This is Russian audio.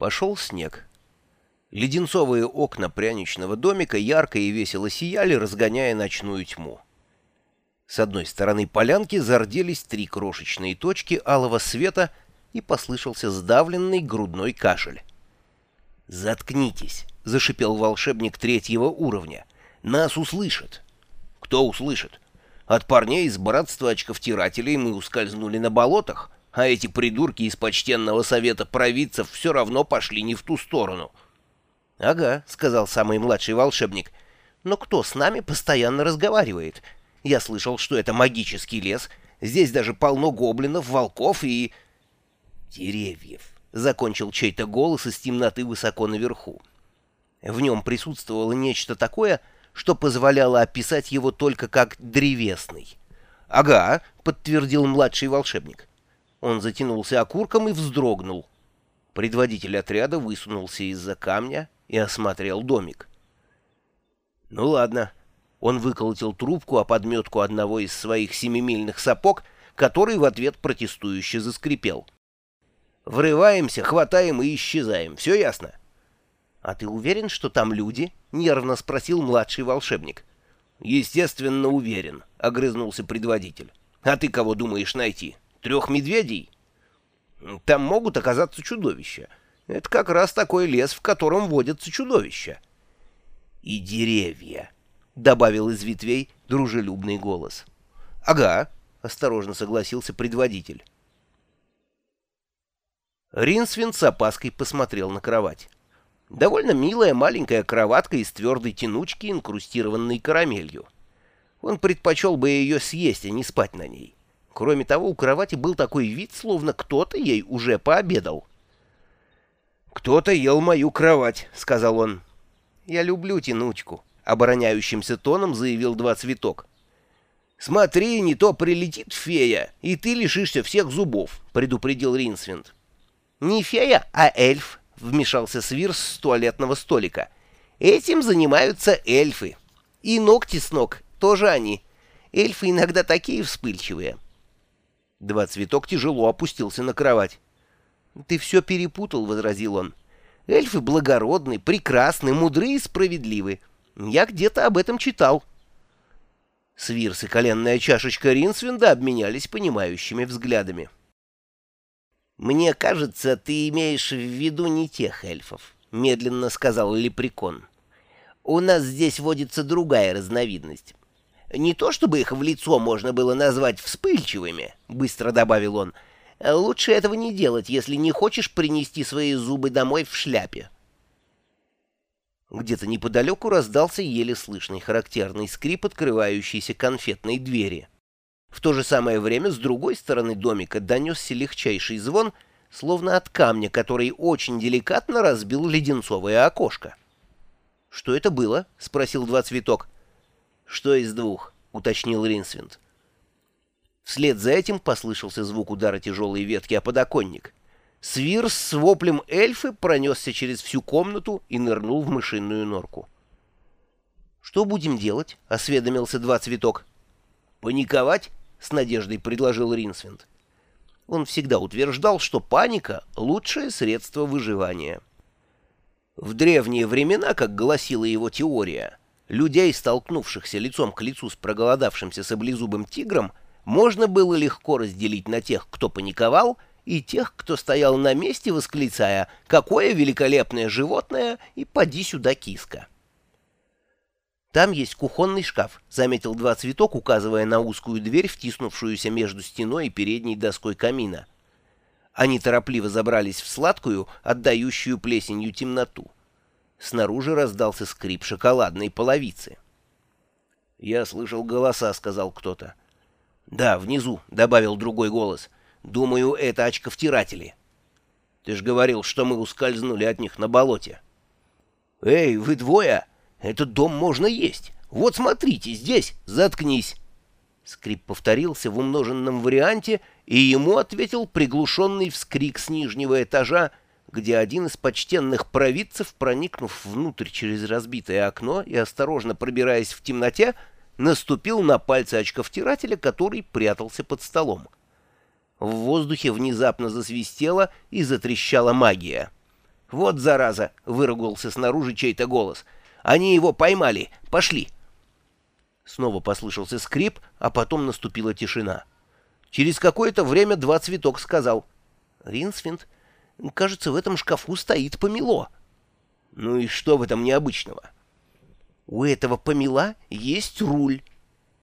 Пошел снег. Леденцовые окна пряничного домика ярко и весело сияли, разгоняя ночную тьму. С одной стороны полянки зарделись три крошечные точки алого света, и послышался сдавленный грудной кашель. «Заткнитесь!» — зашипел волшебник третьего уровня. «Нас услышат!» «Кто услышит?» «От парней из братства очковтирателей мы ускользнули на болотах, а эти придурки из почтенного совета провидцев все равно пошли не в ту сторону». «Ага», — сказал самый младший волшебник. «Но кто с нами постоянно разговаривает? Я слышал, что это магический лес. Здесь даже полно гоблинов, волков и...» «Деревьев», — закончил чей-то голос из темноты высоко наверху. В нем присутствовало нечто такое, что позволяло описать его только как древесный. «Ага», — подтвердил младший волшебник. Он затянулся окурком и вздрогнул. Предводитель отряда высунулся из-за камня и осмотрел домик. «Ну ладно». Он выколотил трубку о подметку одного из своих семимильных сапог, который в ответ протестующе заскрипел. «Врываемся, хватаем и исчезаем. Все ясно?» «А ты уверен, что там люди?» — нервно спросил младший волшебник. «Естественно, уверен», — огрызнулся предводитель. «А ты кого думаешь найти? Трех медведей?» «Там могут оказаться чудовища. Это как раз такой лес, в котором водятся чудовища. И деревья, — добавил из ветвей дружелюбный голос. — Ага, — осторожно согласился предводитель. Ринсвин с опаской посмотрел на кровать. Довольно милая маленькая кроватка из твердой тянучки, инкрустированной карамелью. Он предпочел бы ее съесть, а не спать на ней. Кроме того, у кровати был такой вид, словно кто-то ей уже пообедал. «Кто-то ел мою кровать», — сказал он. «Я люблю тянучку», — обороняющимся тоном заявил два цветок. «Смотри, не то прилетит фея, и ты лишишься всех зубов», — предупредил Ринсвинд. «Не фея, а эльф», — вмешался Свирс с туалетного столика. «Этим занимаются эльфы. И ногти с ног тоже они. Эльфы иногда такие вспыльчивые». Два цветок тяжело опустился на кровать. «Ты все перепутал», — возразил он. «Эльфы благородны, прекрасны, мудры и справедливы. Я где-то об этом читал». Свирс и коленная чашечка Ринсвинда обменялись понимающими взглядами. «Мне кажется, ты имеешь в виду не тех эльфов», — медленно сказал Лепрекон. «У нас здесь водится другая разновидность. Не то чтобы их в лицо можно было назвать вспыльчивыми», — быстро добавил он, — Лучше этого не делать, если не хочешь принести свои зубы домой в шляпе. Где-то неподалеку раздался еле слышный характерный скрип открывающейся конфетной двери. В то же самое время с другой стороны домика донесся легчайший звон, словно от камня, который очень деликатно разбил леденцовое окошко. «Что это было?» — спросил два цветок. «Что из двух?» — уточнил Ринсвинд. Вслед за этим послышался звук удара тяжелой ветки о подоконник. Свирс с воплем эльфы пронесся через всю комнату и нырнул в мышиную норку. «Что будем делать?» — осведомился два цветок. «Паниковать?» — с надеждой предложил Ринсвинд. Он всегда утверждал, что паника — лучшее средство выживания. В древние времена, как гласила его теория, людей, столкнувшихся лицом к лицу с проголодавшимся саблезубым тигром, можно было легко разделить на тех, кто паниковал, и тех, кто стоял на месте, восклицая «Какое великолепное животное!» и «Поди сюда, киска!». «Там есть кухонный шкаф», — заметил два цветок, указывая на узкую дверь, втиснувшуюся между стеной и передней доской камина. Они торопливо забрались в сладкую, отдающую плесенью темноту. Снаружи раздался скрип шоколадной половицы. «Я слышал голоса», — сказал кто-то. «Да, внизу», — добавил другой голос. «Думаю, это очковтиратели». «Ты ж говорил, что мы ускользнули от них на болоте». «Эй, вы двое! Этот дом можно есть! Вот смотрите, здесь! Заткнись!» Скрип повторился в умноженном варианте, и ему ответил приглушенный вскрик с нижнего этажа, где один из почтенных провидцев, проникнув внутрь через разбитое окно и осторожно пробираясь в темноте, наступил на пальцы очковтирателя, который прятался под столом. В воздухе внезапно засвистела и затрещала магия. «Вот зараза!» — выругался снаружи чей-то голос. «Они его поймали! Пошли!» Снова послышался скрип, а потом наступила тишина. Через какое-то время два цветок сказал. «Ринсфинд, кажется, в этом шкафу стоит помело». «Ну и что в этом необычного?» «У этого помела есть руль.